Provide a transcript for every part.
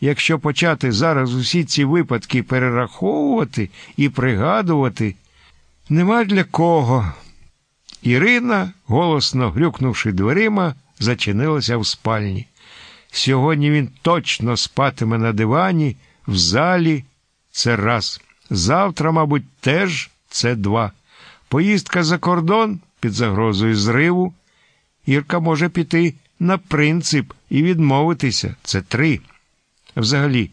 Якщо почати зараз усі ці випадки перераховувати і пригадувати, нема для кого. Ірина, голосно грюкнувши дверима, зачинилася в спальні. Сьогодні він точно спатиме на дивані, в залі це раз. Завтра, мабуть, теж це два. Поїздка за кордон під загрозою зриву. Ірка може піти на принцип і відмовитися це три. Взагалі,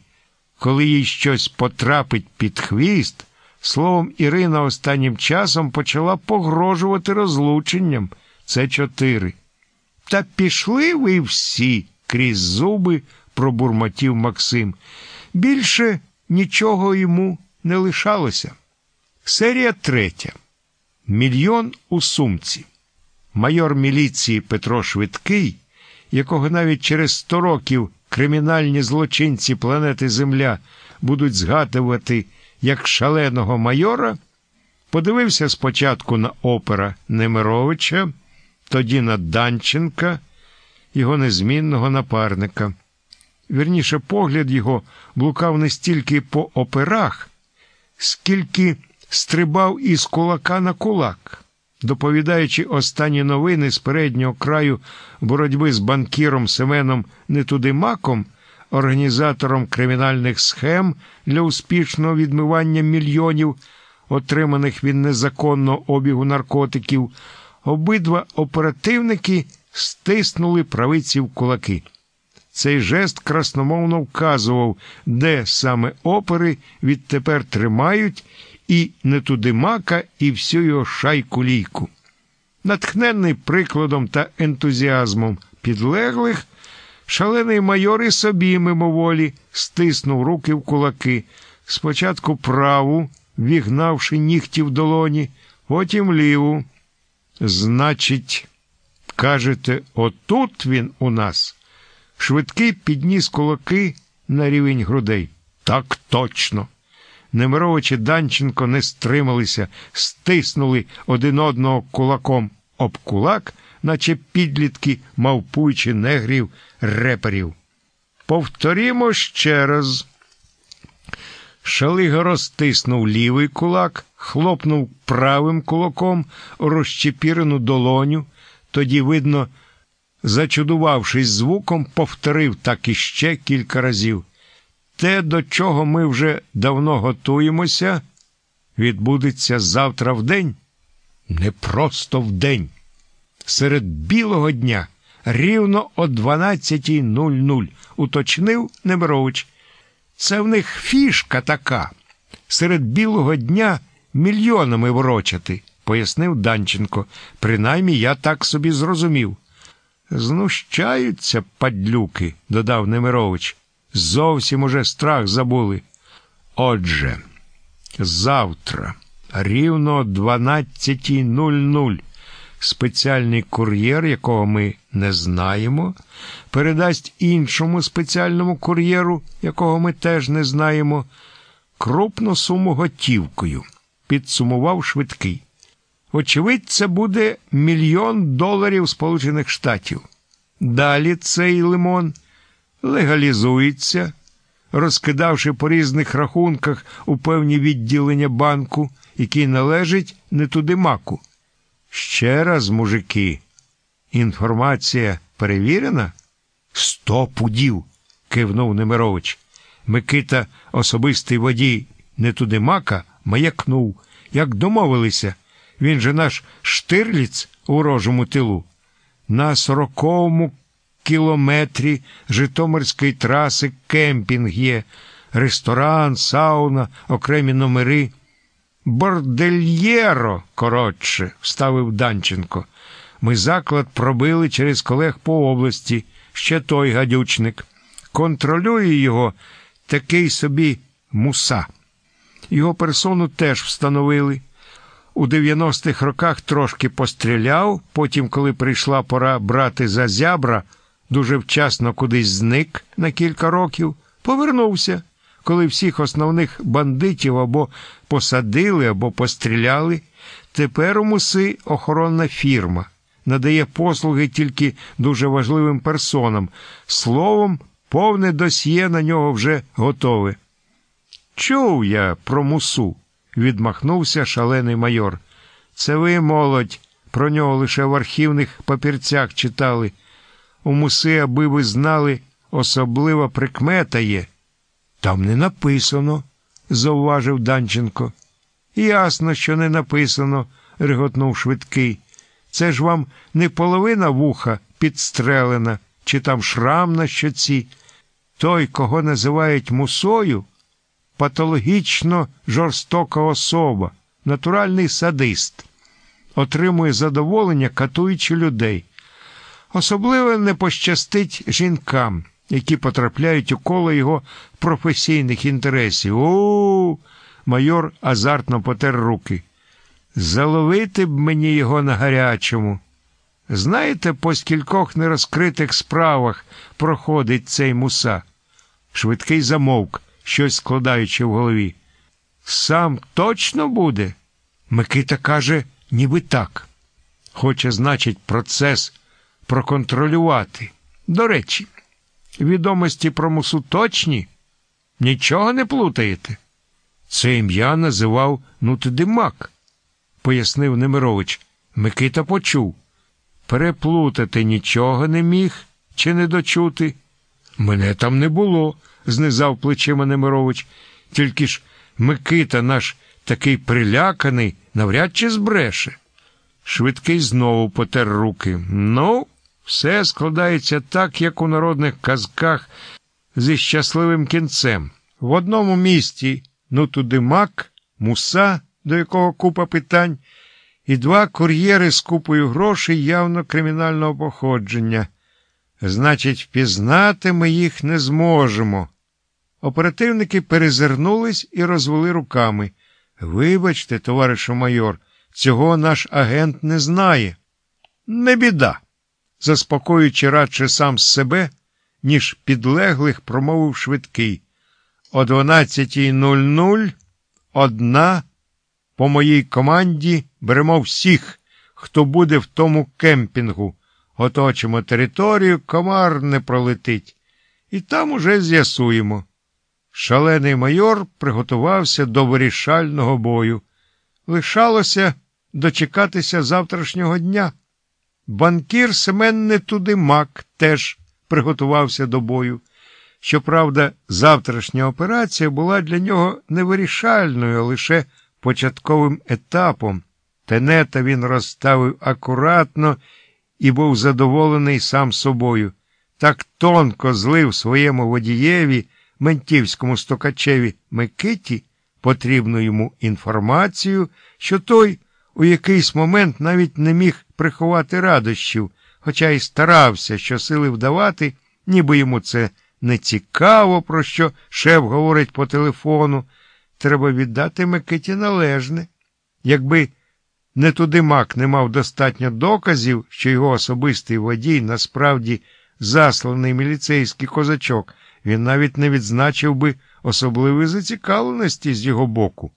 коли їй щось потрапить під хвіст, словом, Ірина останнім часом почала погрожувати розлученням це чотири. Та пішли ви всі, крізь зуби, пробурмотів Максим. Більше нічого йому не лишалося. Серія третя. Мільйон у сумці. Майор міліції Петро Швидкий, якого навіть через сто років кримінальні злочинці планети Земля будуть згадувати як шаленого майора, подивився спочатку на опера Немировича, тоді на Данченка, його незмінного напарника. Вірніше, погляд його блукав не стільки по операх, скільки стрибав із кулака на кулак. Доповідаючи останні новини з переднього краю боротьби з банкіром Семеном Нетудимаком, організатором кримінальних схем для успішного відмивання мільйонів, отриманих від незаконного обігу наркотиків, обидва оперативники стиснули правиці в кулаки. Цей жест красномовно вказував, де саме опери відтепер тримають і Нетудимака, і всю його шайку лійку. Натхненний прикладом та ентузіазмом підлеглих, шалений майор і собі мимоволі стиснув руки в кулаки, спочатку праву, вігнавши нігті в долоні, потім ліву. Значить, кажете, отут він у нас. Швидкий підніс кулаки на рівень грудей. Так точно. Немирович Данченко не стрималися, стиснули один одного кулаком об кулак, наче підлітки, мавпуючи негрів реперів. Повторімо ще раз. Шалига розтиснув лівий кулак, хлопнув правим кулаком розчепірену долоню, тоді, видно, зачудувавшись звуком, повторив так іще кілька разів. Те, до чого ми вже давно готуємося, відбудеться завтра в день, не просто в день. Серед білого дня, рівно о 12.00, уточнив Немирович. Це в них фішка така. Серед білого дня мільйонами ворочати, пояснив Данченко. Принаймні я так собі зрозумів. Знущаються падлюки, додав Немирович. Зовсім уже страх забули. Отже, завтра, рівно о 12.00, спеціальний кур'єр, якого ми не знаємо, передасть іншому спеціальному кур'єру, якого ми теж не знаємо, крупну суму готівкою, підсумував швидкий. Очевидь, це буде мільйон доларів Сполучених Штатів. Далі цей лимон легалізується, розкидавши по різних рахунках у певні відділення банку, який належить не туди маку. Ще раз, мужики, інформація перевірена? Сто пудів, кивнув Немирович. Микита, особистий водій не туди мака, маякнув, як домовилися. Він же наш штирліц у ворожому тилу. На сороковому кілометрі Житомирської траси кемпінг є, ресторан, сауна, окремі номери. Бордельєро, коротше, вставив Данченко. Ми заклад пробили через колег по області, ще той гадючник. Контролює його такий собі муса. Його персону теж встановили. У 90-х роках трошки постріляв, потім, коли прийшла пора брати за зябра, дуже вчасно кудись зник на кілька років, повернувся, коли всіх основних бандитів або посадили, або постріляли. Тепер у муси охоронна фірма надає послуги тільки дуже важливим персонам, словом, Повне досьє на нього вже готове. Чув я про мусу, відмахнувся шалений майор. Це ви, молодь, про нього лише в архівних папірцях читали. У муси, аби ви знали, особлива прикмета є. Там не написано, зауважив Данченко. Ясно, що не написано, реготнув швидкий. Це ж вам не половина вуха підстрелена, чи там шрам на щоці. Той, кого називають мусою, патологічно жорстока особа, натуральний садист, отримує задоволення, катуючи людей. Особливо не пощастить жінкам, які потрапляють у коло його професійних інтересів. У, майор азартно потер руки. Заловити б мені його на гарячому. Знаєте, по скількох нерозкритих справах проходить цей муса? Швидкий замовк, щось складаючи в голові. Сам точно буде? Микита каже, ніби так. Хоче, значить, процес проконтролювати. До речі, відомості про мусу точні? Нічого не плутаєте? Це ім'я називав Нутидимак, пояснив Немирович. Микита почув. Переплутати нічого не міг чи не дочути? Мене там не було, знизав плечима Немирович. Тільки ж Микита наш такий приляканий, навряд чи збреше. Швидкий знову потер руки. Ну, все складається так, як у народних казках зі щасливим кінцем. В одному місті ну туди мак, муса, до якого купа питань, і два кур'єри з купою грошей явно кримінального походження. Значить, впізнати ми їх не зможемо. Оперативники перезирнулись і розвели руками. Вибачте, товаришу майор, цього наш агент не знає. Не біда. Заспокоюючи радше сам себе, ніж підлеглих, промовив швидкий. О 12.00 одна по моїй команді беремо всіх, хто буде в тому кемпінгу. Оточимо територію, комар не пролетить. І там уже з'ясуємо. Шалений майор приготувався до вирішального бою. Лишалося дочекатися завтрашнього дня. Банкір Семен Нетудимак теж приготувався до бою. Щоправда, завтрашня операція була для нього невирішальною, лише початковим етапом. Тенета він розставив акуратно і був задоволений сам собою. Так тонко злив своєму водієві, ментівському стокачеві Микиті, потрібну йому інформацію, що той у якийсь момент навіть не міг приховати радощів, хоча й старався щосили вдавати, ніби йому це не цікаво, про що шеф говорить по телефону. Треба віддати Микиті належне. Якби не туди мак не мав достатньо доказів, що його особистий водій насправді засланий міліцейський козачок, він навіть не відзначив би особливої зацікавленості з його боку.